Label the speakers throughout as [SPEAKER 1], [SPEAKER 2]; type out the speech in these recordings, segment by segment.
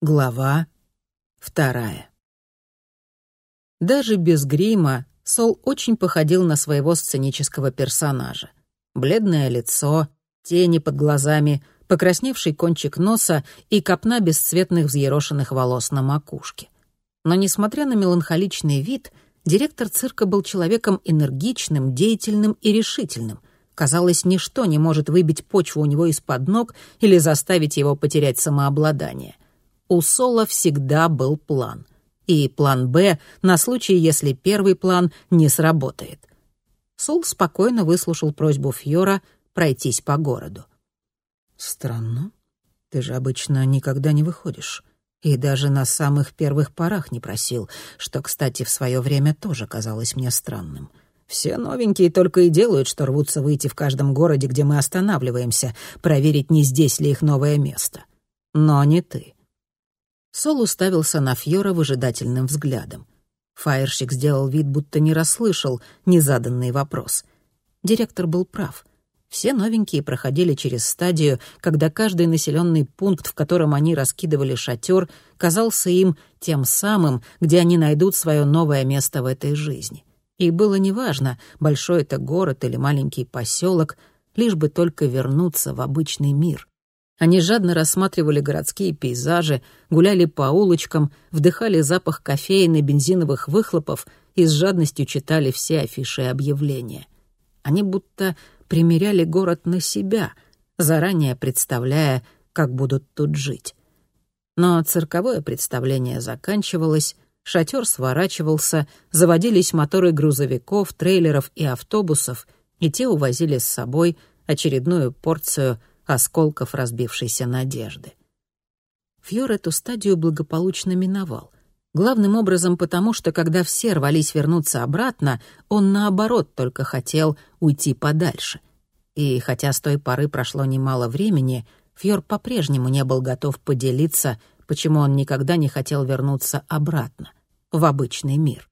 [SPEAKER 1] Глава вторая. Даже без грима Сол очень походил на своего сценического персонажа. Бледное лицо, тени под глазами, покрасневший кончик носа и копна бесцветных взъерошенных волос на макушке. Но, несмотря на меланхоличный вид, директор цирка был человеком энергичным, деятельным и решительным. Казалось, ничто не может выбить почву у него из-под ног или заставить его потерять самообладание — у Сола всегда был план. И план «Б» на случай, если первый план не сработает. Сол спокойно выслушал просьбу Фьора пройтись по городу. «Странно. Ты же обычно никогда не выходишь. И даже на самых первых порах не просил, что, кстати, в свое время тоже казалось мне странным. Все новенькие только и делают, что рвутся выйти в каждом городе, где мы останавливаемся, проверить, не здесь ли их новое место. Но не ты. Сол уставился на Фьора выжидательным взглядом. Фаерщик сделал вид, будто не расслышал незаданный вопрос. Директор был прав. Все новенькие проходили через стадию, когда каждый населенный пункт, в котором они раскидывали шатер, казался им тем самым, где они найдут свое новое место в этой жизни. И было неважно, большой это город или маленький поселок, лишь бы только вернуться в обычный мир. Они жадно рассматривали городские пейзажи, гуляли по улочкам, вдыхали запах кофеин и бензиновых выхлопов и с жадностью читали все афиши и объявления. Они будто примеряли город на себя, заранее представляя, как будут тут жить. Но цирковое представление заканчивалось, шатер сворачивался, заводились моторы грузовиков, трейлеров и автобусов, и те увозили с собой очередную порцию осколков разбившейся надежды. Фьор эту стадию благополучно миновал. Главным образом потому, что когда все рвались вернуться обратно, он, наоборот, только хотел уйти подальше. И хотя с той поры прошло немало времени, Фьор по-прежнему не был готов поделиться, почему он никогда не хотел вернуться обратно, в обычный мир.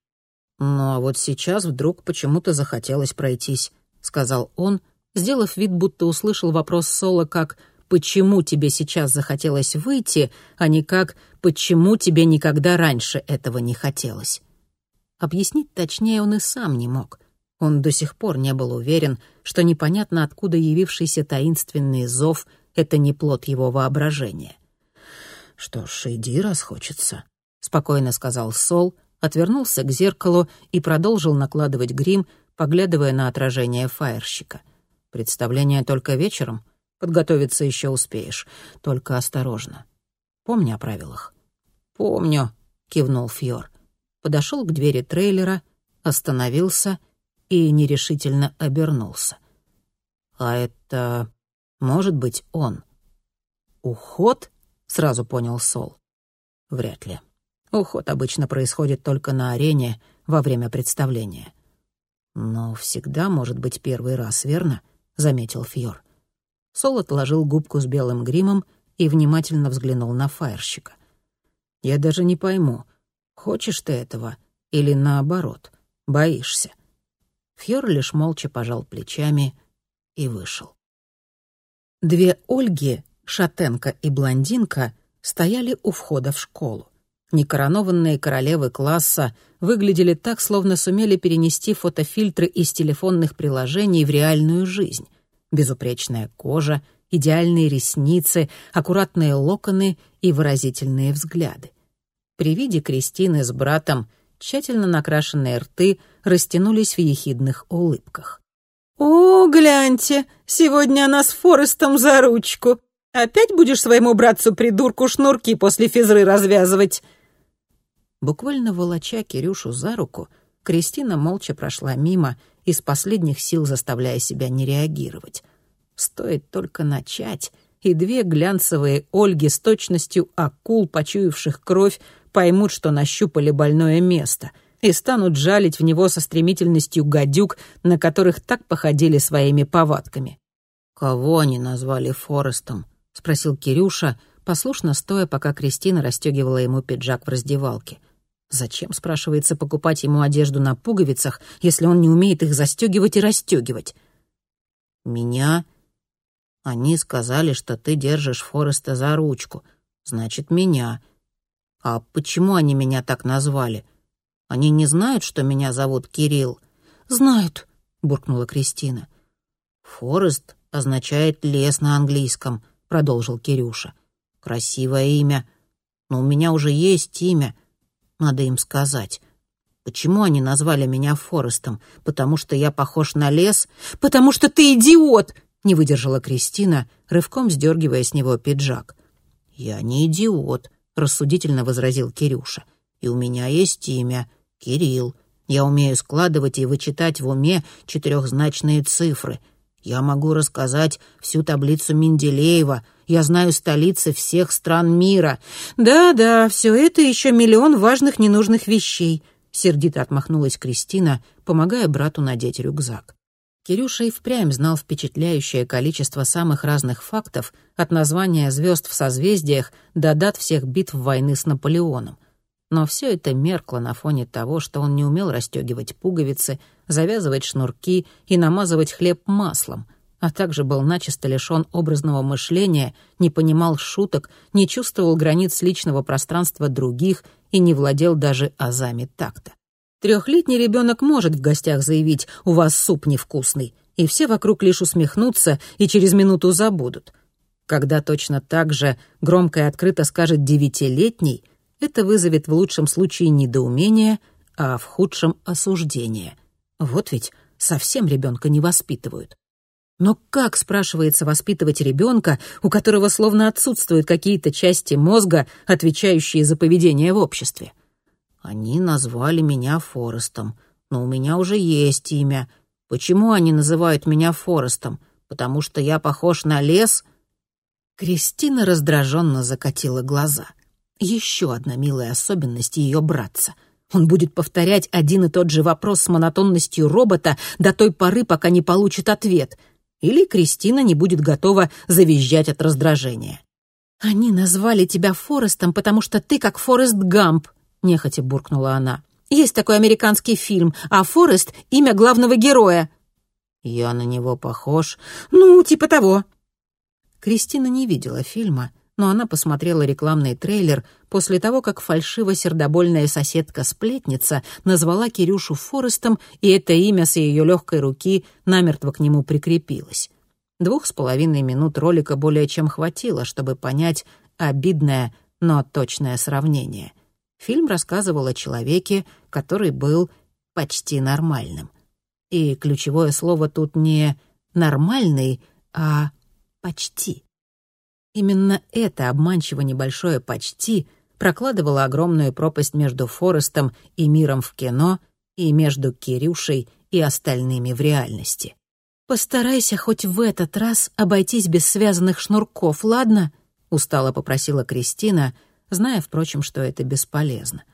[SPEAKER 1] «Ну а вот сейчас вдруг почему-то захотелось пройтись», — сказал он, сделав вид, будто услышал вопрос Соло как «почему тебе сейчас захотелось выйти», а не как «почему тебе никогда раньше этого не хотелось». Объяснить точнее он и сам не мог. Он до сих пор не был уверен, что непонятно откуда явившийся таинственный зов — это не плод его воображения. «Что ж, иди, раз хочется», — спокойно сказал Сол, отвернулся к зеркалу и продолжил накладывать грим, поглядывая на отражение фаерщика — Представление только вечером. Подготовиться еще успеешь. Только осторожно. Помни о правилах. «Помню», — кивнул Фьор. Подошел к двери трейлера, остановился и нерешительно обернулся. «А это может быть он?» «Уход?» — сразу понял Сол. «Вряд ли. Уход обычно происходит только на арене во время представления. Но всегда может быть первый раз, верно?» — заметил Фьор. Сол отложил губку с белым гримом и внимательно взглянул на фаерщика. «Я даже не пойму, хочешь ты этого или наоборот, боишься?» Фьор лишь молча пожал плечами и вышел. Две Ольги, шатенка и блондинка, стояли у входа в школу. Некоронованные королевы класса выглядели так, словно сумели перенести фотофильтры из телефонных приложений в реальную жизнь. Безупречная кожа, идеальные ресницы, аккуратные локоны и выразительные взгляды. При виде Кристины с братом тщательно накрашенные рты растянулись в ехидных улыбках. «О, гляньте, сегодня она с Форестом за ручку. Опять будешь своему братцу-придурку шнурки после физры развязывать?» Буквально волоча Кирюшу за руку, Кристина молча прошла мимо, из последних сил заставляя себя не реагировать. Стоит только начать, и две глянцевые Ольги с точностью акул, почуявших кровь, поймут, что нащупали больное место, и станут жалить в него со стремительностью гадюк, на которых так походили своими повадками. «Кого они назвали Форестом?» — спросил Кирюша, послушно стоя, пока Кристина расстегивала ему пиджак в раздевалке. Зачем, спрашивается, покупать ему одежду на пуговицах, если он не умеет их застегивать и расстегивать? Меня? Они сказали, что ты держишь Фореста за ручку. Значит, меня. «А почему они меня так назвали? Они не знают, что меня зовут Кирилл?»
[SPEAKER 2] «Знают», —
[SPEAKER 1] буркнула Кристина. «Форест означает лес на английском», — продолжил Кирюша. «Красивое имя. Но у меня уже есть имя. Надо им сказать. Почему они назвали меня Форестом? Потому что я похож на лес?
[SPEAKER 2] Потому что ты идиот!»
[SPEAKER 1] — не выдержала Кристина, рывком сдергивая с него пиджак. «Я не идиот», — рассудительно возразил Кирюша. «И у меня есть имя — Кирилл. Я умею складывать и вычитать в уме четырехзначные цифры. Я могу рассказать всю таблицу Менделеева. Я знаю столицы всех стран мира.
[SPEAKER 2] Да-да, все это еще миллион важных ненужных вещей», — сердито отмахнулась Кристина, помогая брату надеть рюкзак.
[SPEAKER 1] Кирюша и впрямь знал впечатляющее количество самых разных фактов, от названия звезд в созвездиях до дат всех битв войны с Наполеоном. Но все это меркло на фоне того, что он не умел расстегивать пуговицы, завязывать шнурки и намазывать хлеб маслом, а также был начисто лишен образного мышления, не понимал шуток, не чувствовал границ личного пространства других и не владел даже азами такта. Трехлетний ребенок может в гостях заявить «у вас суп невкусный», и все вокруг лишь усмехнутся и через минуту забудут. Когда точно так же громко и открыто скажет девятилетний, это вызовет в лучшем случае недоумение, а в худшем — осуждение. Вот ведь совсем ребенка не воспитывают. Но как, спрашивается, воспитывать ребенка, у которого словно отсутствуют какие-то части мозга, отвечающие за поведение в обществе? Они назвали меня Форестом, но у меня уже есть имя. Почему они называют меня Форестом? Потому что я похож на лес?» Кристина раздраженно закатила глаза. Еще одна милая особенность ее братца. Он будет повторять один и тот же вопрос с монотонностью робота до той поры, пока не получит ответ. Или Кристина не будет готова завизжать от раздражения.
[SPEAKER 2] «Они назвали тебя Форестом, потому что ты как Форест Гамп», нехотя буркнула она. «Есть такой американский фильм, а Форест — имя главного героя».
[SPEAKER 1] «Я на него похож?»
[SPEAKER 2] «Ну, типа того».
[SPEAKER 1] Кристина не видела фильма, но она посмотрела рекламный трейлер после того, как фальшиво-сердобольная соседка-сплетница назвала Кирюшу Форестом, и это имя с ее легкой руки намертво к нему прикрепилось. Двух с половиной минут ролика более чем хватило, чтобы понять обидное, но точное сравнение — Фильм рассказывал о человеке, который был почти нормальным. И ключевое слово тут не «нормальный», а «почти». Именно это обманчиво небольшое «почти» прокладывало огромную пропасть между Форестом и миром в кино и между Кирюшей и остальными в реальности.
[SPEAKER 2] «Постарайся хоть в этот раз обойтись без связанных шнурков, ладно?» — устало попросила Кристина —
[SPEAKER 1] зная, впрочем, что это бесполезно.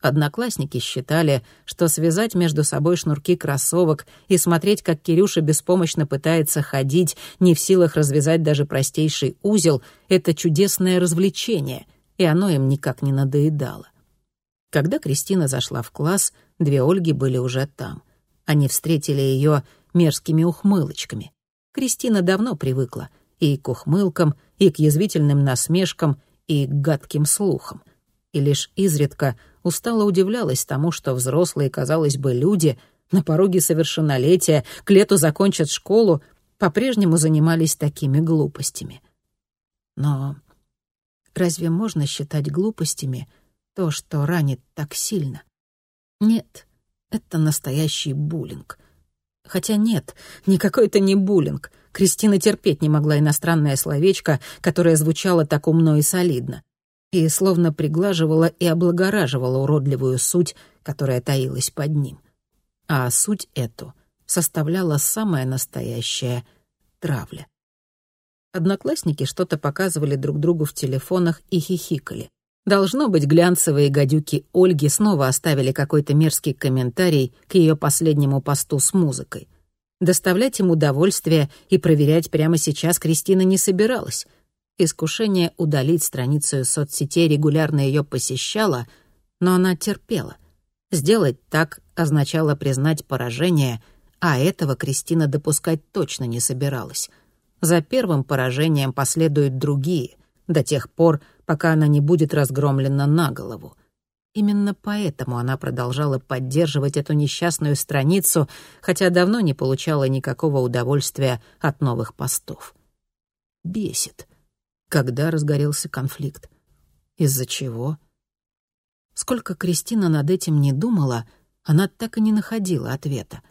[SPEAKER 1] Одноклассники считали, что связать между собой шнурки кроссовок и смотреть, как Кирюша беспомощно пытается ходить, не в силах развязать даже простейший узел, это чудесное развлечение, и оно им никак не надоедало. Когда Кристина зашла в класс, две Ольги были уже там. Они встретили ее мерзкими ухмылочками. Кристина давно привыкла и к ухмылкам, и к язвительным насмешкам, и гадким слухом. И лишь изредка устало удивлялась тому, что взрослые, казалось бы, люди на пороге совершеннолетия, к лету закончат школу, по-прежнему занимались такими глупостями. Но разве можно считать глупостями то, что ранит так сильно? Нет, это настоящий буллинг. Хотя нет, никакой это не буллинг. Кристина терпеть не могла иностранное словечко, которое звучало так умно и солидно, и словно приглаживала и облагораживала уродливую суть, которая таилась под ним. А суть эту составляла самая настоящая травля. Одноклассники что-то показывали друг другу в телефонах и хихикали. Должно быть, глянцевые гадюки Ольги снова оставили какой-то мерзкий комментарий к ее последнему посту с музыкой. Доставлять им удовольствие и проверять прямо сейчас Кристина не собиралась. Искушение удалить страницу соцсетей регулярно ее посещало, но она терпела. Сделать так означало признать поражение, а этого Кристина допускать точно не собиралась. За первым поражением последуют другие, до тех пор, пока она не будет разгромлена на голову. Именно поэтому она продолжала поддерживать эту несчастную страницу, хотя давно не получала никакого удовольствия от новых постов. Бесит. Когда разгорелся конфликт? Из-за чего? Сколько Кристина над этим не думала, она так и не находила ответа.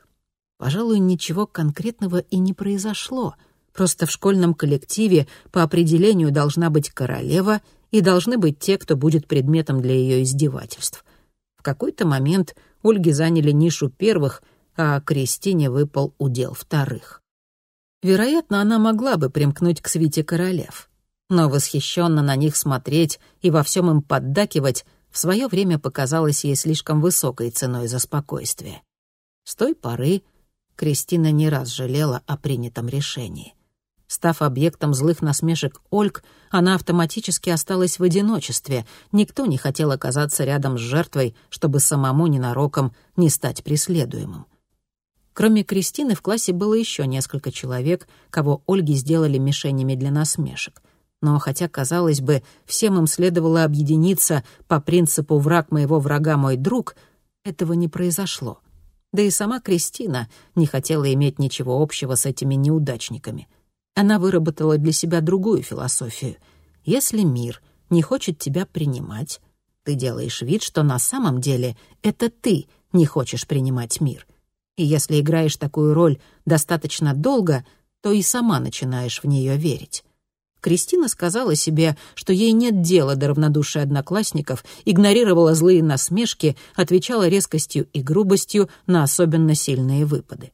[SPEAKER 1] Пожалуй, ничего конкретного и не произошло. Просто в школьном коллективе по определению должна быть королева — и должны быть те, кто будет предметом для ее издевательств. В какой-то момент Ольги заняли нишу первых, а Кристине выпал удел вторых. Вероятно, она могла бы примкнуть к свите королев, но восхищенно на них смотреть и во всем им поддакивать в свое время показалось ей слишком высокой ценой за спокойствие. С той поры Кристина не раз жалела о принятом решении. Став объектом злых насмешек Ольг, она автоматически осталась в одиночестве. Никто не хотел оказаться рядом с жертвой, чтобы самому ненароком не стать преследуемым. Кроме Кристины в классе было еще несколько человек, кого Ольги сделали мишенями для насмешек. Но хотя, казалось бы, всем им следовало объединиться по принципу «враг моего врага мой друг», этого не произошло. Да и сама Кристина не хотела иметь ничего общего с этими неудачниками — она выработала для себя другую философию. Если мир не хочет тебя принимать, ты делаешь вид, что на самом деле это ты не хочешь принимать мир. И если играешь такую роль достаточно долго, то и сама начинаешь в нее верить. Кристина сказала себе, что ей нет дела до равнодушия одноклассников, игнорировала злые насмешки, отвечала резкостью и грубостью на особенно сильные выпады.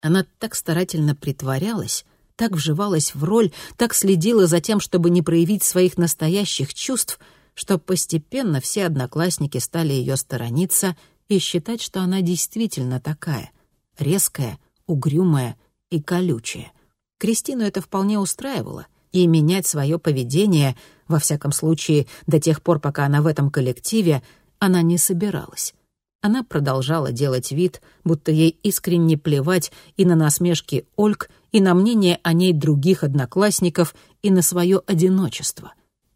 [SPEAKER 1] Она так старательно притворялась, так вживалась в роль, так следила за тем, чтобы не проявить своих настоящих чувств, что постепенно все одноклассники стали ее сторониться и считать, что она действительно такая — резкая, угрюмая и колючая. Кристину это вполне устраивало, и менять свое поведение, во всяком случае, до тех пор, пока она в этом коллективе, она не собиралась. Она продолжала делать вид, будто ей искренне плевать и на насмешки Ольг, и на мнение о ней других одноклассников, и на свое одиночество.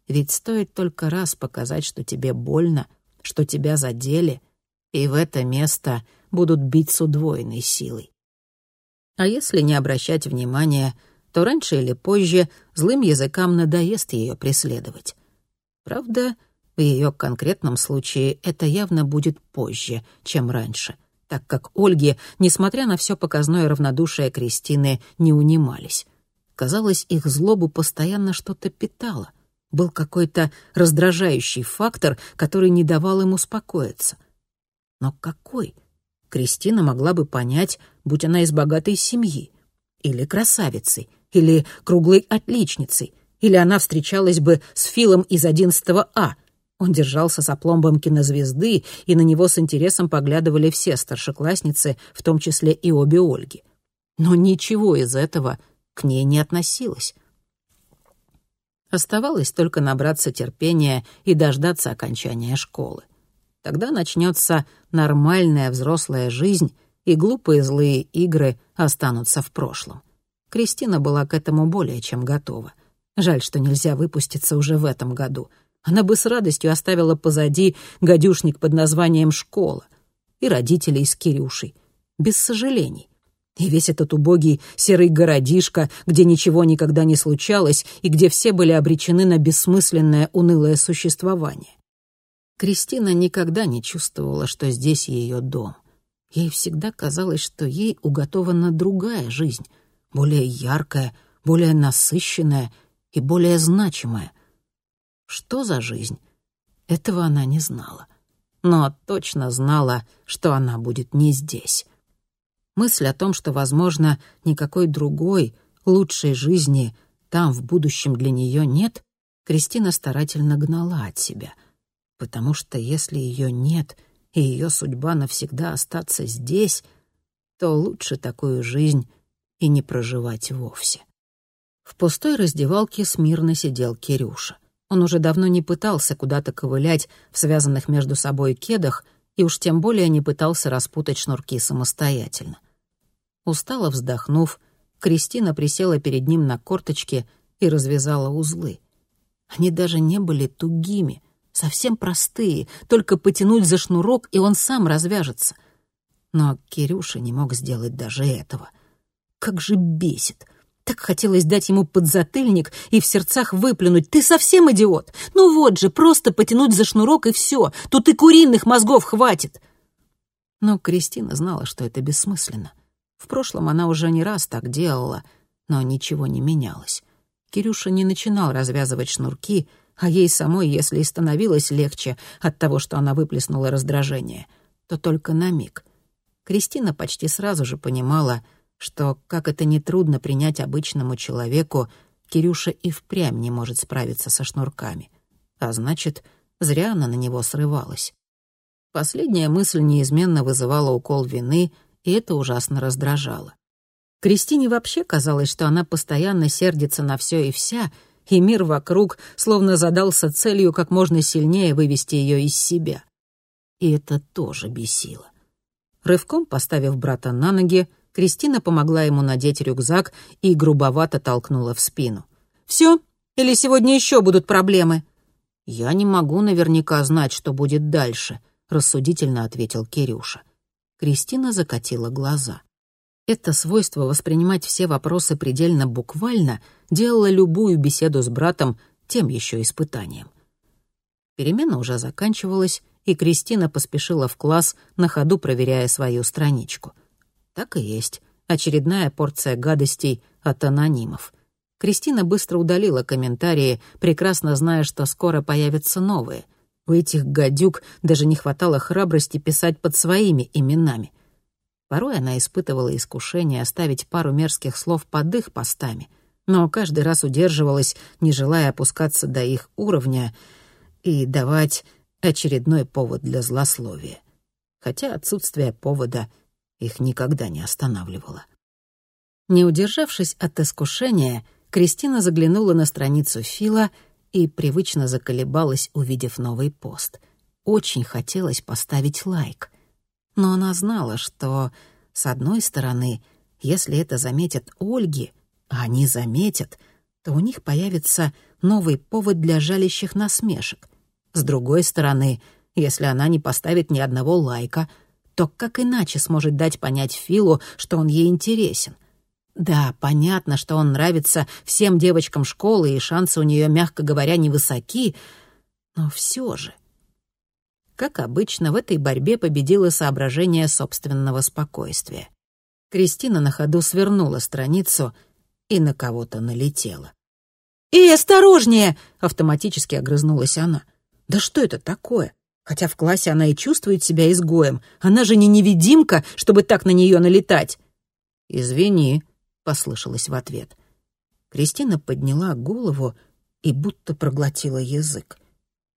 [SPEAKER 1] Ведь стоит только раз показать, что тебе больно, что тебя задели, и в это место будут бить с удвоенной силой. А если не обращать внимания, то раньше или позже злым языкам надоест ее преследовать. Правда, в ее конкретном случае это явно будет позже, чем раньше, так как Ольги, несмотря на все показное равнодушие Кристины, не унимались. Казалось, их злобу постоянно что-то питало. Был какой-то раздражающий фактор, который не давал им успокоиться. Но какой? Кристина могла бы понять, будь она из богатой семьи, или красавицей, или круглой отличницей, или она встречалась бы с Филом из 11 А — он держался с опломбом кинозвезды, и на него с интересом поглядывали все старшеклассницы, в том числе и обе Ольги. Но ничего из этого к ней не относилось. Оставалось только набраться терпения и дождаться окончания школы. Тогда начнется нормальная взрослая жизнь, и глупые злые игры останутся в прошлом. Кристина была к этому более чем готова. Жаль, что нельзя выпуститься уже в этом году — она бы с радостью оставила позади гадюшник под названием «Школа» и родителей с Кирюшей, без сожалений. И весь этот убогий серый городишко, где ничего никогда не случалось и где все были обречены на бессмысленное унылое существование. Кристина никогда не чувствовала, что здесь ее дом. Ей всегда казалось, что ей уготована другая жизнь, более яркая, более насыщенная и более значимая. Что за жизнь? Этого она не знала. Но точно знала, что она будет не здесь. Мысль о том, что, возможно, никакой другой, лучшей жизни там в будущем для нее нет, Кристина старательно гнала от себя. Потому что если ее нет, и ее судьба навсегда остаться здесь, то лучше такую жизнь и не проживать вовсе. В пустой раздевалке смирно сидел Кирюша — он уже давно не пытался куда-то ковылять в связанных между собой кедах и уж тем более не пытался распутать шнурки самостоятельно. Устало вздохнув, Кристина присела перед ним на корточки и развязала узлы.
[SPEAKER 2] Они даже не были тугими, совсем простые, только потянуть за шнурок, и он сам развяжется. Но Кирюша не мог сделать даже этого. Как же бесит! Так хотелось дать ему подзатыльник и в сердцах выплюнуть. «Ты совсем идиот? Ну вот же, просто потянуть за шнурок и все. Тут и куриных мозгов хватит!» Но Кристина знала, что это бессмысленно. В прошлом она уже не раз так делала, но ничего не менялось. Кирюша не начинал развязывать шнурки, а ей самой, если и становилось легче от того, что она выплеснула раздражение, то только на миг. Кристина почти сразу же понимала — что, как это нетрудно принять обычному человеку, Кирюша и впрямь не может справиться со шнурками. А значит, зря она на него срывалась. Последняя мысль неизменно вызывала укол вины, и это ужасно раздражало. Кристине вообще казалось, что она постоянно сердится на все и вся, и мир вокруг словно задался целью как можно сильнее вывести ее из себя. И это тоже бесило. Рывком поставив брата на ноги, Кристина помогла ему надеть рюкзак и грубовато толкнула в спину. «Все? Или сегодня еще будут проблемы?» «Я не могу наверняка знать, что будет дальше», — рассудительно ответил Кирюша. Кристина закатила глаза. Это свойство воспринимать все вопросы предельно буквально делало любую беседу с братом тем еще испытанием. Перемена уже заканчивалась, и Кристина поспешила в класс, на ходу проверяя свою страничку — так и есть. Очередная порция гадостей от анонимов. Кристина быстро удалила комментарии, прекрасно зная, что скоро появятся новые. У этих гадюк даже не хватало храбрости писать под своими именами. Порой она испытывала искушение оставить пару мерзких слов под их постами, но каждый раз удерживалась, не желая опускаться до их уровня и давать очередной повод для злословия. Хотя отсутствие повода их никогда не останавливало. Не удержавшись от искушения, Кристина заглянула на страницу Фила и привычно заколебалась, увидев новый пост. Очень хотелось поставить лайк. Но она знала, что, с одной стороны, если это заметят Ольги, а они заметят, то у них появится новый повод для жалящих насмешек. С другой стороны, если она не поставит ни одного лайка — то как иначе сможет дать понять Филу, что он ей интересен? Да, понятно, что он нравится всем девочкам школы, и шансы у нее, мягко говоря, невысоки, но все же. Как обычно, в этой борьбе победило соображение собственного спокойствия. Кристина на ходу свернула страницу и на кого-то налетела. «Эй, осторожнее!» — автоматически огрызнулась она. «Да что это такое? Хотя в классе она и чувствует себя изгоем. Она же не невидимка, чтобы так на нее налетать. «Извини», — послышалось в ответ. Кристина подняла голову и будто проглотила язык.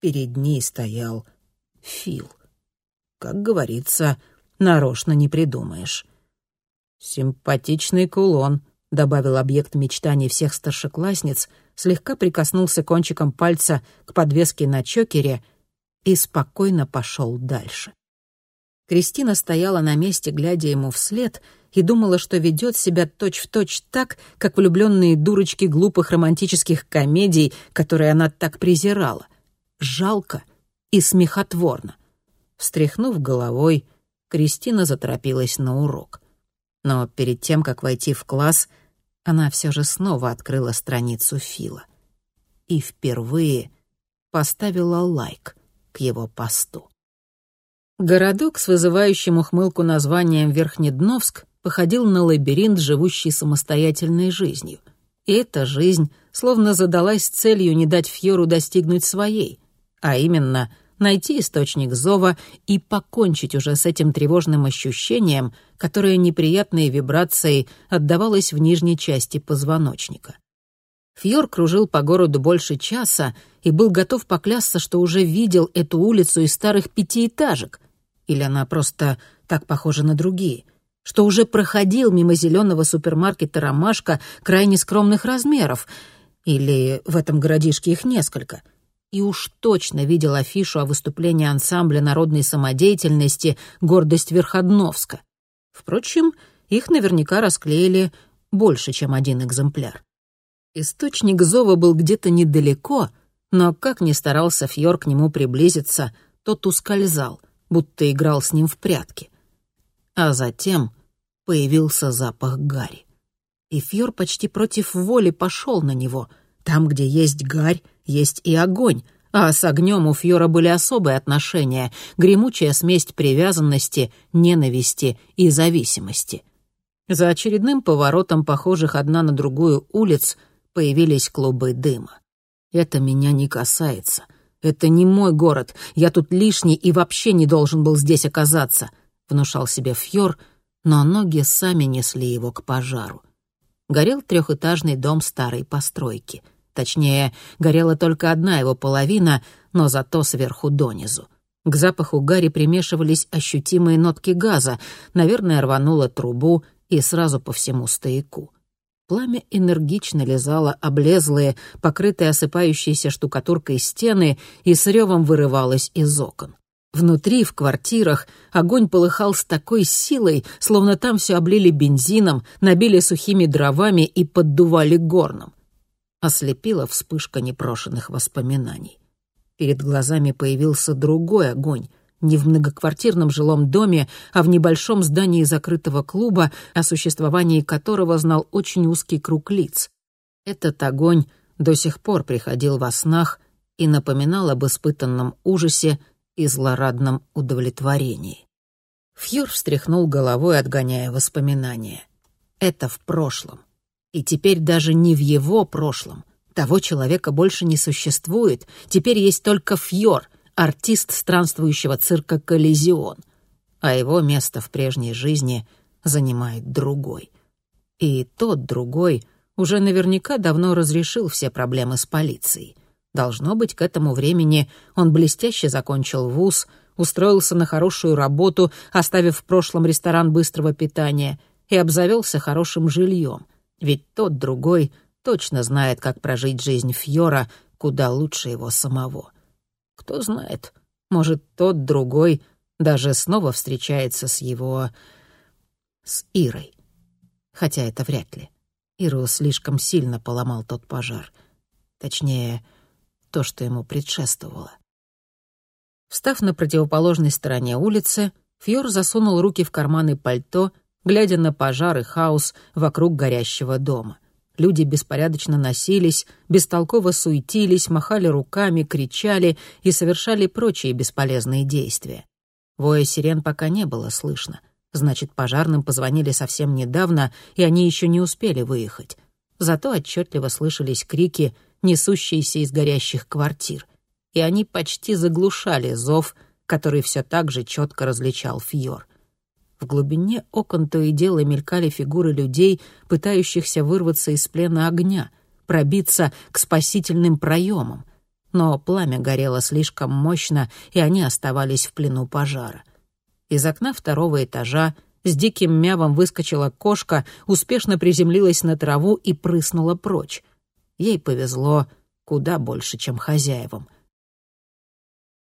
[SPEAKER 2] Перед ней стоял Фил. Как говорится, нарочно не придумаешь. «Симпатичный кулон», — добавил объект мечтаний всех старшеклассниц, слегка прикоснулся кончиком пальца к подвеске на чокере и спокойно пошел дальше. Кристина стояла на месте, глядя ему вслед, и думала, что ведет себя точь-в-точь точь так, как влюбленные дурочки глупых романтических комедий, которые она так презирала. Жалко и смехотворно. Встряхнув головой, Кристина заторопилась на урок. Но перед тем, как войти в класс, она все же снова открыла страницу Фила. И впервые поставила лайк — к его посту. Городок с вызывающим ухмылку названием Верхнедновск походил на лабиринт, живущий самостоятельной жизнью. И эта жизнь словно задалась целью не дать Фьору достигнуть своей, а именно найти источник зова и покончить уже с этим тревожным ощущением, которое неприятной вибрацией отдавалось в нижней части позвоночника. Фьор кружил по городу больше часа и был готов поклясться, что уже видел эту улицу из старых пятиэтажек. Или она просто так похожа на другие. Что уже проходил мимо зеленого супермаркета «Ромашка» крайне скромных размеров. Или в этом городишке их несколько. И уж точно видел афишу о выступлении ансамбля народной самодеятельности «Гордость Верходновска». Впрочем, их наверняка расклеили больше, чем один экземпляр. Источник зова был где-то недалеко, Но как ни старался Фьор к нему приблизиться, тот ускользал, будто играл с ним в прятки. А затем появился запах гари. И Фьор почти против воли пошел на него. Там, где есть гарь, есть и огонь, а с огнем у Фьора были особые отношения, гремучая смесь привязанности, ненависти и зависимости. За очередным поворотом, похожих одна на другую улиц, появились клубы дыма. «Это меня не касается. Это не мой город. Я тут лишний и вообще не должен был здесь оказаться», — внушал себе Фьор, но ноги сами несли его к пожару. Горел трехэтажный дом старой постройки. Точнее, горела только одна его половина, но зато сверху донизу. К запаху гари примешивались ощутимые нотки газа. Наверное, рвануло трубу и сразу по всему стояку. Пламя энергично лизало облезлые, покрытые осыпающейся штукатуркой стены и с ревом вырывалось из окон. Внутри, в квартирах, огонь полыхал с такой силой, словно там все облили бензином, набили сухими дровами и поддували горном. Ослепила вспышка непрошенных воспоминаний. Перед глазами появился другой огонь, не в многоквартирном жилом доме, а в небольшом здании закрытого клуба, о существовании которого знал очень узкий круг лиц. Этот огонь до сих пор приходил во снах и напоминал об испытанном ужасе и злорадном удовлетворении. Фьюр встряхнул головой, отгоняя воспоминания. Это в прошлом. И теперь даже не в его прошлом. Того человека больше не существует. Теперь есть только Фьор, артист странствующего цирка «Коллизион», а его место в прежней жизни занимает другой. И тот другой уже наверняка давно разрешил все проблемы с полицией. Должно быть, к этому времени он блестяще закончил вуз, устроился на хорошую работу, оставив в прошлом ресторан быстрого питания, и обзавелся хорошим жильем. Ведь тот другой точно знает, как прожить жизнь Фьора куда лучше его самого. Кто знает, может, тот другой даже снова встречается с его... с Ирой. Хотя это вряд ли. Иру слишком сильно поломал тот пожар. Точнее, то, что ему предшествовало. Встав на противоположной стороне улицы, Фьор засунул руки в карманы пальто, глядя на пожар и хаос вокруг горящего дома. Люди беспорядочно носились, бестолково суетились, махали руками, кричали и совершали прочие бесполезные действия. Воя сирен пока не было слышно. Значит, пожарным позвонили совсем недавно, и они еще не успели выехать. Зато отчетливо слышались крики, несущиеся из горящих квартир. И они почти заглушали зов, который все так же четко различал Фьор. В глубине окон то и дело мелькали фигуры людей, пытающихся вырваться из плена огня, пробиться к спасительным проемам. Но пламя горело слишком мощно, и они оставались в плену пожара. Из окна второго этажа с диким мявом выскочила кошка, успешно приземлилась на траву и прыснула прочь. Ей повезло куда больше, чем хозяевам.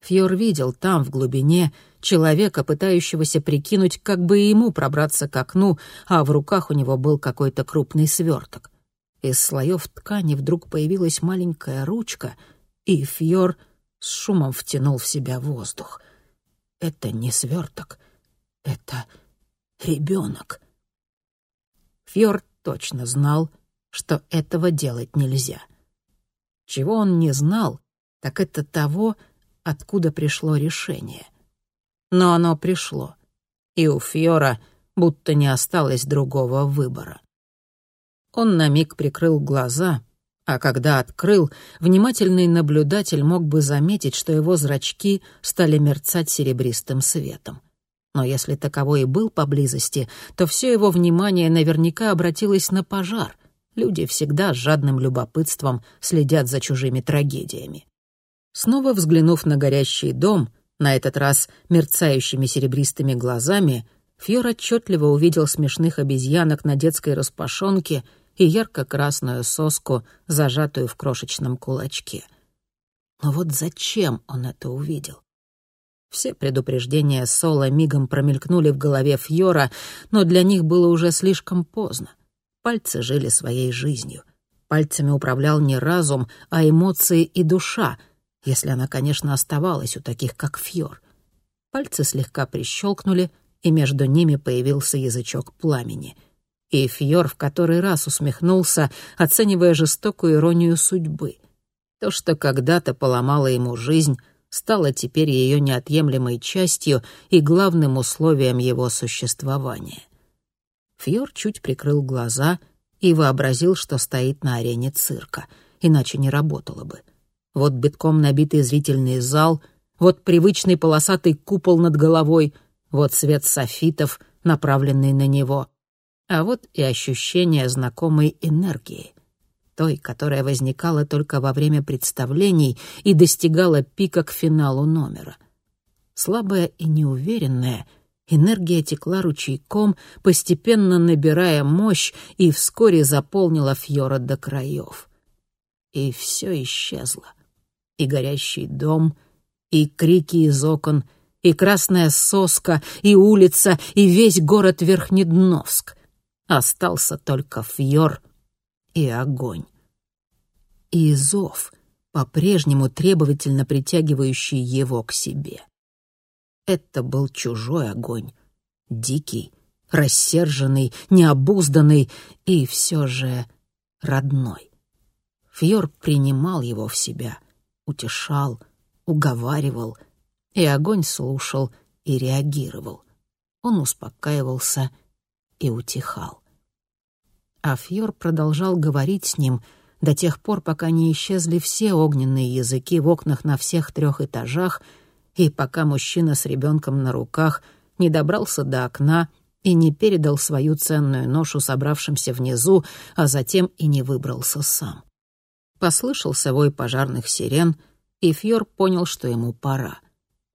[SPEAKER 2] Фьор видел там, в глубине, человека, пытающегося прикинуть, как бы ему пробраться к окну, а в руках у него был какой-то крупный сверток. Из слоев ткани вдруг появилась маленькая ручка, и Фьор с шумом втянул в себя воздух. Это не сверток, это ребенок. Фьор точно знал, что этого делать нельзя. Чего он не знал, так это того, откуда пришло решение. Но оно пришло, и у Фьора будто не осталось другого выбора. Он на миг прикрыл глаза, а когда открыл, внимательный наблюдатель мог бы заметить, что его зрачки стали мерцать серебристым светом. Но если таковой и был поблизости, то все его внимание наверняка обратилось на пожар. Люди всегда с жадным любопытством следят за чужими трагедиями. Снова взглянув на горящий дом, на этот раз мерцающими серебристыми глазами, Фьор отчетливо увидел смешных обезьянок на детской распашонке и ярко-красную соску, зажатую в крошечном кулачке. Но вот зачем он это увидел? Все предупреждения Сола мигом промелькнули в голове Фьора, но для них было уже слишком поздно. Пальцы жили своей жизнью. Пальцами управлял не разум, а эмоции и душа, если она, конечно, оставалась у таких, как Фьор. Пальцы слегка прищелкнули, и между ними появился язычок пламени. И Фьор в который раз усмехнулся, оценивая жестокую иронию судьбы. То, что когда-то поломало ему жизнь, стало теперь ее неотъемлемой частью и главным условием его существования. Фьор чуть прикрыл глаза и вообразил, что стоит на арене цирка, иначе не работало бы. Вот битком набитый зрительный зал, вот привычный полосатый купол над головой, вот свет софитов, направленный на него, а вот и ощущение знакомой энергии той, которая возникала только во время представлений и достигала пика к финалу номера. Слабая и неуверенная, энергия текла ручейком, постепенно набирая мощь и вскоре заполнила Фьора до краев. И все исчезло. И горящий дом, и крики из окон, и красная соска, и улица, и весь город Верхнедновск. Остался только Фьор и огонь. И зов, по-прежнему требовательно притягивающий его к себе. Это был чужой огонь, дикий, рассерженный, необузданный и все же родной. Фьор принимал его в себя, утешал, уговаривал, и огонь слушал и реагировал. Он успокаивался и утихал а Фьор продолжал говорить с ним до тех пор, пока не исчезли все огненные языки в окнах на всех трех этажах, и пока мужчина с ребенком на руках не добрался до окна и не передал свою ценную ношу собравшимся внизу, а затем и не выбрался сам. Послышался вой пожарных сирен, и Фьор понял, что ему пора.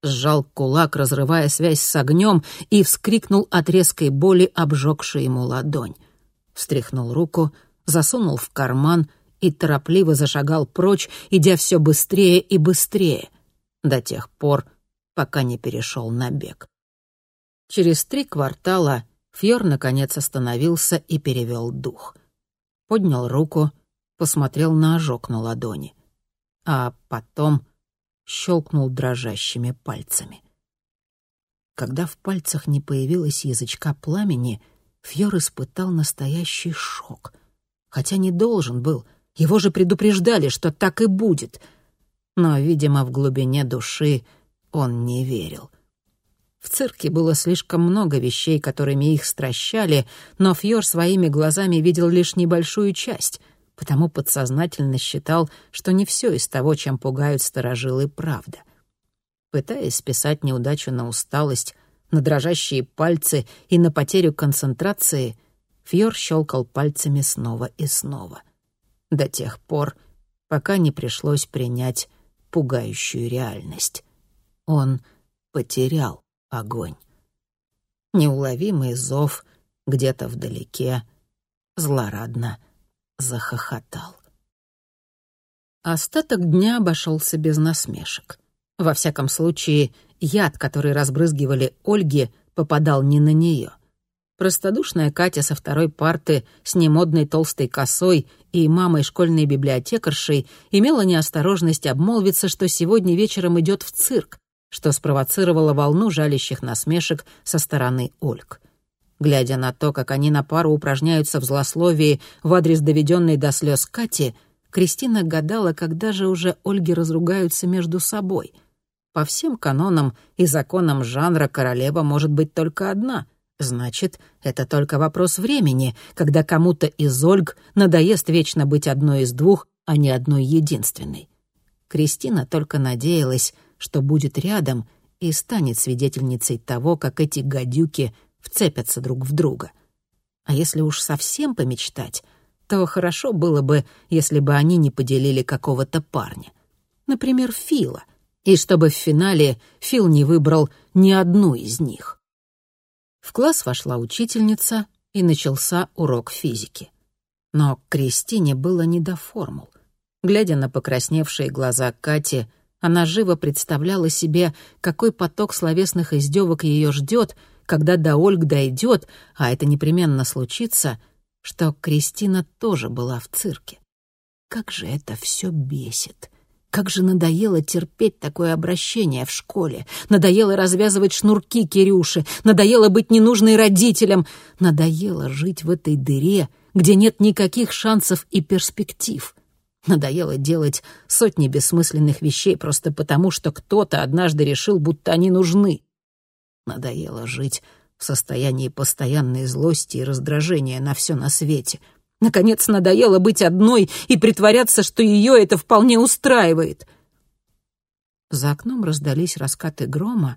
[SPEAKER 2] Сжал кулак, разрывая связь с огнем, и вскрикнул от резкой боли, обжегшей ему ладонь встряхнул руку, засунул в карман и торопливо зашагал прочь, идя все быстрее и быстрее, до тех пор, пока не перешел на бег. Через три квартала Фьор наконец остановился и перевел дух. Поднял руку, посмотрел на ожог на ладони, а потом щелкнул дрожащими пальцами. Когда в пальцах не появилось язычка пламени — Фьор испытал настоящий шок. Хотя не должен был. Его же предупреждали, что так и будет. Но, видимо, в глубине души он не верил. В цирке было слишком много вещей, которыми их стращали, но Фьор своими глазами видел лишь небольшую часть, потому подсознательно считал, что не все из того, чем пугают сторожилы, правда. Пытаясь списать неудачу на усталость, на дрожащие пальцы и на потерю концентрации, Фьор щелкал пальцами снова и снова. До тех пор, пока не пришлось принять пугающую реальность. Он потерял огонь. Неуловимый зов где-то вдалеке злорадно захохотал. Остаток дня обошелся без насмешек. Во всяком случае, яд, который разбрызгивали Ольге, попадал не на нее. Простодушная Катя со второй парты с немодной толстой косой и мамой школьной библиотекаршей имела неосторожность обмолвиться, что сегодня вечером идет в цирк, что спровоцировало волну жалящих насмешек со стороны Ольг. Глядя на то, как они на пару упражняются в злословии в адрес доведенной до слез Кати, Кристина гадала, когда же уже Ольги разругаются между собой — по всем канонам и законам жанра королева может быть только одна. Значит, это только вопрос времени, когда кому-то из Ольг надоест вечно быть одной из двух, а не одной единственной. Кристина только надеялась, что будет рядом и станет свидетельницей того, как эти гадюки вцепятся друг в друга. А если уж совсем помечтать, то хорошо было бы, если бы они не поделили какого-то парня. Например, Фила, и чтобы в финале Фил не выбрал ни одну из них. В класс вошла учительница, и начался урок физики. Но Кристине было не до формул. Глядя на покрасневшие глаза Кати, она живо представляла себе, какой поток словесных издевок ее ждет, когда до Ольг дойдет, а это непременно случится, что Кристина тоже была в цирке. как же это все бесит! Как же надоело терпеть такое обращение в школе. Надоело развязывать шнурки Кирюши. Надоело быть ненужной родителям. Надоело жить в этой дыре, где нет никаких шансов и перспектив. Надоело делать сотни бессмысленных вещей просто потому, что кто-то однажды решил, будто они нужны. Надоело жить в состоянии постоянной злости и раздражения на все на свете — Наконец, надоело быть одной и притворяться, что ее это вполне устраивает. За окном раздались раскаты грома,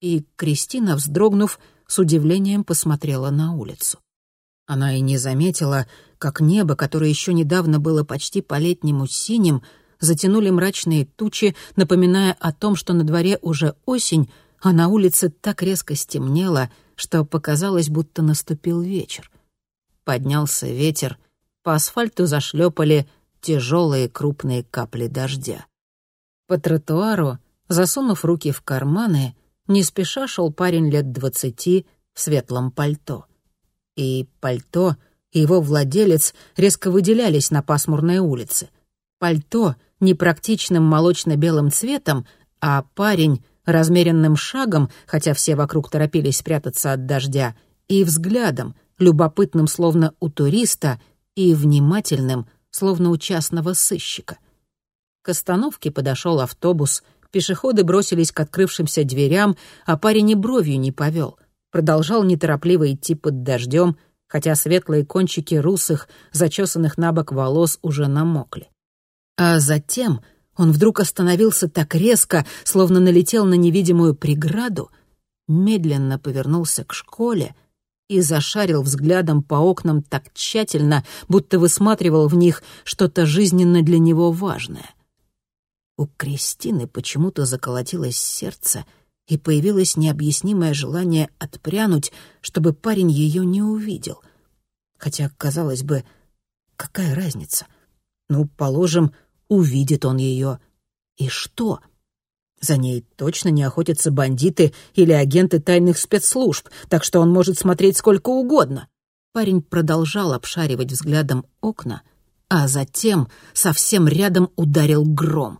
[SPEAKER 2] и Кристина, вздрогнув, с удивлением посмотрела на улицу. Она и не заметила, как небо, которое еще недавно было почти по-летнему синим, затянули мрачные тучи, напоминая о том, что на дворе уже осень, а на улице так резко стемнело, что показалось, будто наступил вечер. Поднялся ветер, по асфальту зашлепали тяжелые крупные капли дождя. По тротуару, засунув руки в карманы, не спеша шел парень лет двадцати в светлом пальто. И пальто, и его владелец резко выделялись на пасмурной улице. Пальто непрактичным молочно-белым цветом, а парень размеренным шагом, хотя все вокруг торопились спрятаться от дождя, и взглядом, любопытным словно у туриста — и внимательным, словно у частного сыщика. К остановке подошел автобус, пешеходы бросились к открывшимся дверям, а парень и бровью не повел. Продолжал неторопливо идти под дождем, хотя светлые кончики русых, зачесанных на бок волос, уже намокли. А затем он вдруг остановился так резко, словно налетел на невидимую преграду, медленно повернулся к школе — и зашарил взглядом по окнам так тщательно, будто высматривал в них что-то жизненно для него важное. У Кристины почему-то заколотилось сердце, и появилось необъяснимое желание отпрянуть, чтобы парень ее не увидел. Хотя, казалось бы, какая разница? Ну, положим, увидит он ее. И что? — за ней точно не охотятся бандиты или агенты тайных спецслужб, так что он может смотреть сколько угодно. Парень продолжал обшаривать взглядом окна, а затем совсем рядом ударил гром.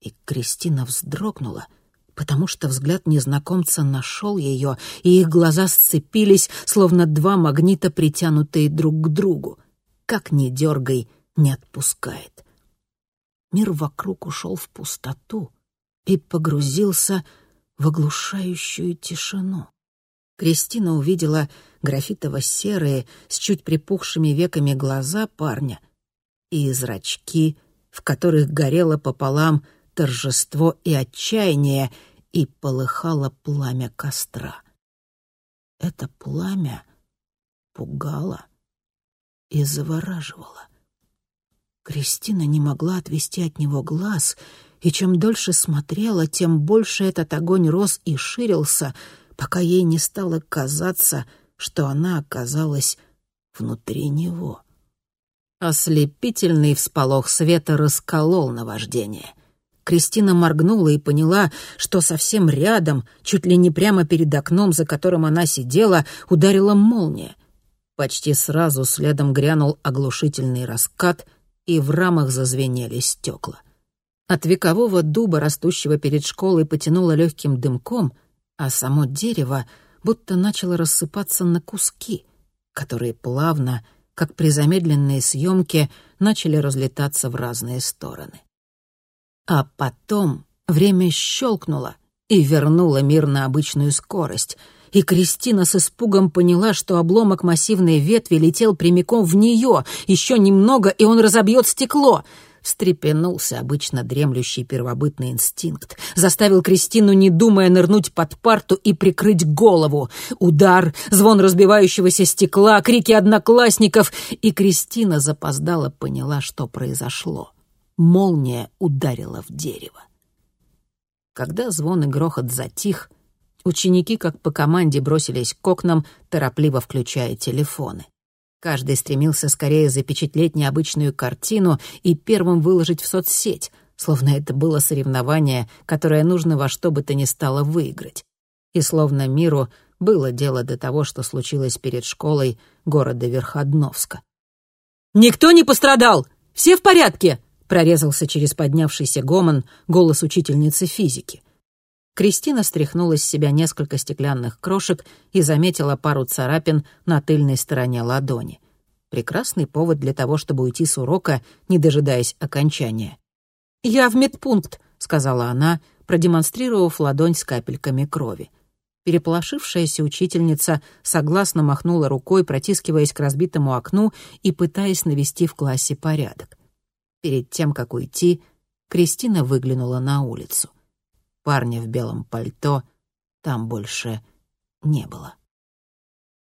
[SPEAKER 2] И Кристина вздрогнула, потому что взгляд незнакомца нашел ее, и их глаза сцепились, словно два магнита, притянутые друг к другу. Как ни дергай, не отпускает. Мир вокруг ушел в пустоту — и погрузился в оглушающую тишину. Кристина увидела графитово-серые с чуть припухшими веками глаза парня и зрачки, в которых горело пополам торжество и отчаяние, и полыхало пламя костра. Это пламя пугало и завораживало. Кристина не могла отвести от него глаз — и чем дольше смотрела, тем больше этот огонь рос и ширился, пока ей не стало казаться, что она оказалась внутри него. Ослепительный всполох света расколол наваждение. Кристина моргнула и поняла, что совсем рядом, чуть ли не прямо перед окном, за которым она сидела, ударила молния. Почти сразу следом грянул оглушительный раскат, и в рамах зазвенели стекла. От векового дуба, растущего перед школой, потянуло легким дымком, а само дерево будто начало рассыпаться на куски, которые плавно, как при замедленной съемке, начали разлетаться в разные стороны. А потом время щелкнуло и вернуло мир на обычную скорость, и Кристина с испугом поняла, что обломок массивной ветви летел прямиком в нее, еще немного, и он разобьет стекло — встрепенулся обычно дремлющий первобытный инстинкт, заставил Кристину, не думая, нырнуть под парту и прикрыть голову. Удар, звон разбивающегося стекла, крики одноклассников, и Кристина запоздала поняла, что произошло. Молния ударила в дерево. Когда звон и грохот затих, ученики, как по команде, бросились к окнам, торопливо включая телефоны. Каждый стремился скорее запечатлеть необычную картину и первым выложить в соцсеть, словно это было соревнование, которое нужно во что бы то ни стало выиграть. И словно миру было дело до того, что случилось перед школой города Верходновска. «Никто не пострадал! Все в порядке?» — прорезался через поднявшийся гомон голос учительницы физики. Кристина стряхнула с себя несколько стеклянных крошек и заметила пару царапин на тыльной стороне ладони. Прекрасный повод для того, чтобы уйти с урока, не дожидаясь окончания. «Я в медпункт», — сказала она, продемонстрировав ладонь с капельками крови. Переполошившаяся учительница согласно махнула рукой, протискиваясь к разбитому окну и пытаясь навести в классе порядок. Перед тем, как уйти, Кристина выглянула на улицу. Парня в белом пальто там больше не было.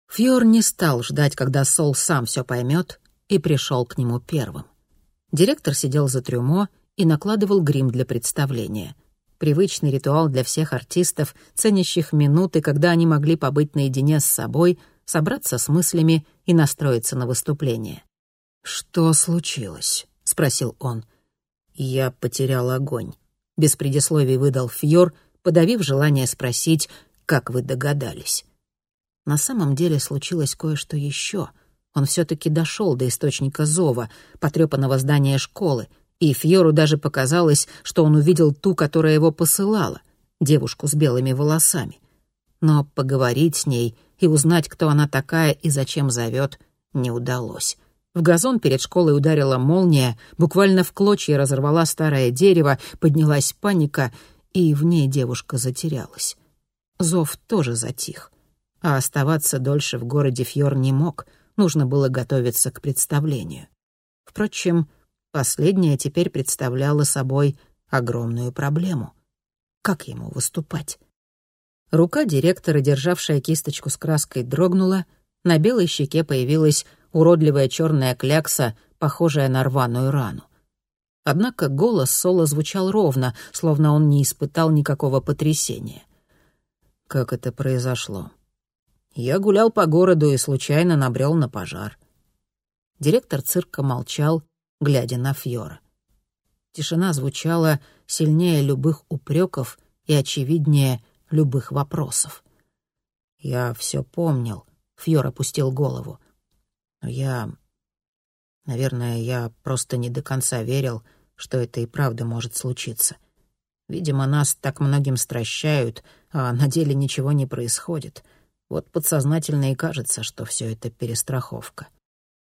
[SPEAKER 2] Фьор не стал ждать, когда Сол сам все поймет, и пришел к нему первым. Директор сидел за трюмо и накладывал грим для представления. Привычный ритуал для всех артистов, ценящих минуты, когда они могли побыть наедине с собой, собраться с мыслями и настроиться на выступление. «Что случилось?» — спросил он. «Я потерял огонь без предисловий выдал Фьор, подавив желание спросить, как вы догадались. На самом деле случилось кое-что еще. Он все-таки дошел до источника зова, потрепанного здания школы, и Фьору даже показалось, что он увидел ту, которая его посылала, девушку с белыми волосами. Но поговорить с ней и узнать, кто она такая и зачем зовет, не удалось. В газон перед школой ударила молния, буквально в клочья разорвала старое дерево, поднялась паника, и в ней девушка затерялась. Зов тоже затих. А оставаться дольше в городе Фьор не мог, нужно было готовиться к представлению. Впрочем, последнее теперь представляло собой огромную проблему. Как ему выступать? Рука директора, державшая кисточку с краской, дрогнула, на белой щеке появилась уродливая черная клякса, похожая на рваную рану. Однако голос Соло звучал ровно, словно он не испытал никакого потрясения. Как это произошло? Я гулял по городу и случайно набрел на пожар. Директор цирка молчал, глядя на Фьора. Тишина звучала сильнее любых упреков и очевиднее любых вопросов. Я все помнил. Фьор опустил голову. Но я... Наверное, я просто не до конца верил, что это и правда может случиться. Видимо, нас так многим стращают, а на деле ничего не происходит. Вот подсознательно и кажется, что все это перестраховка.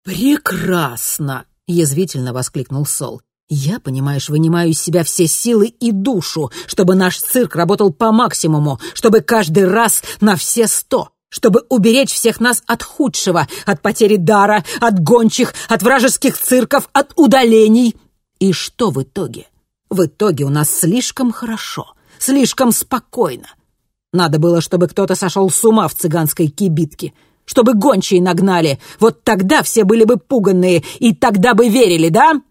[SPEAKER 2] «Прекрасно!» — язвительно воскликнул Сол. «Я, понимаешь, вынимаю из себя все силы и душу, чтобы наш цирк работал по максимуму, чтобы каждый раз на все сто чтобы уберечь всех нас от худшего, от потери дара, от гончих, от вражеских цирков, от удалений. И что в итоге? В итоге у нас слишком хорошо, слишком спокойно. Надо было, чтобы кто-то сошел с ума в цыганской кибитке, чтобы гончие нагнали. Вот тогда все были бы пуганные, и тогда бы верили, да?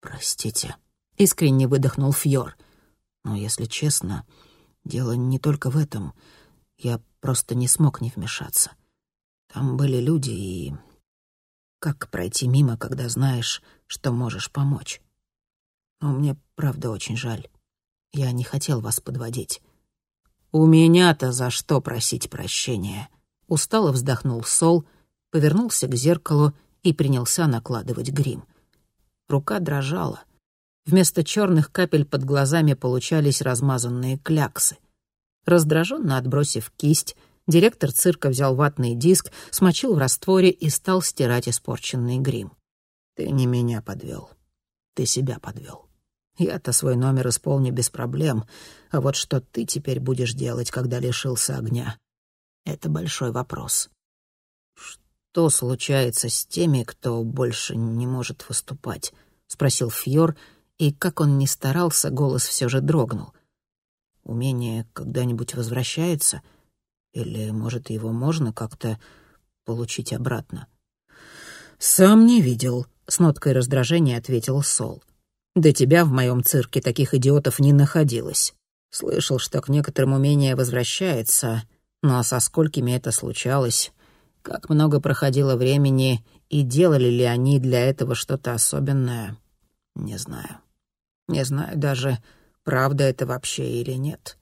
[SPEAKER 2] «Простите», — искренне выдохнул Фьор. «Но, если честно, дело не только в этом. Я просто не смог не вмешаться. Там были люди, и... Как пройти мимо, когда знаешь, что можешь помочь? Но мне, правда, очень жаль. Я не хотел вас подводить. «У меня-то за что просить прощения?» Устало вздохнул Сол, повернулся к зеркалу и принялся накладывать грим. Рука дрожала. Вместо черных капель под глазами получались размазанные кляксы. Раздраженно отбросив кисть, Директор цирка взял ватный диск, смочил в растворе и стал стирать испорченный грим. «Ты не меня подвел. Ты себя подвел. Я-то свой номер исполню без проблем, а вот что ты теперь будешь делать, когда лишился огня? Это большой вопрос. Что случается с теми, кто больше не может выступать?» — спросил Фьор, и, как он ни старался, голос все же дрогнул. «Умение когда-нибудь возвращается?» — или, может, его можно как-то получить обратно? «Сам не видел», — с ноткой раздражения ответил Сол. «До тебя в моем цирке таких идиотов не находилось. Слышал, что к некоторым умение возвращается, но со сколькими это случалось, как много проходило времени и делали ли они для этого что-то особенное, не знаю. Не знаю даже, правда это вообще или нет.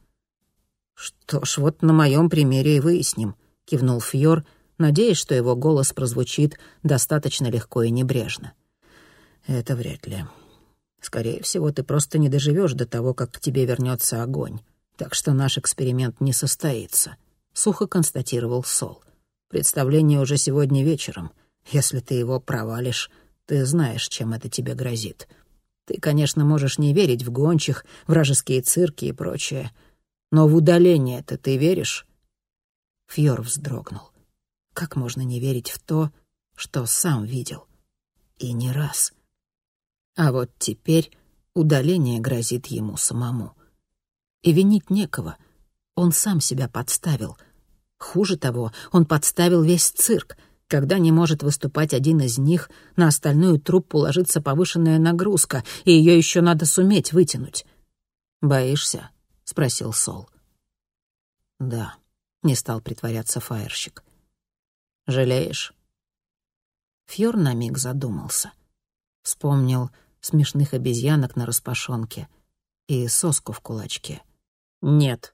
[SPEAKER 2] «Что ж, вот на моем примере и выясним», — кивнул Фьор, надеясь, что его голос прозвучит достаточно легко и небрежно.
[SPEAKER 1] Это вряд ли. Скорее всего, ты просто не доживешь до того, как к тебе вернется огонь. Так что наш эксперимент не состоится», — сухо констатировал Сол. «Представление уже сегодня вечером. Если ты его провалишь, ты знаешь, чем это тебе грозит. Ты, конечно, можешь не верить в гончих, вражеские цирки и прочее, но в удаление-то ты веришь?» Фьор вздрогнул. Как можно не верить в то, что сам видел? И не раз. А вот теперь удаление грозит ему самому. И винить некого. Он сам себя подставил. Хуже того, он подставил весь цирк. Когда не может выступать один из них, на остальную труппу ложится повышенная нагрузка, и ее еще надо суметь вытянуть. «Боишься?» — спросил Сол. «Да», — не стал притворяться фаерщик. «Жалеешь?» Фьор на миг задумался. Вспомнил смешных обезьянок на распашонке и соску в кулачке. «Нет»,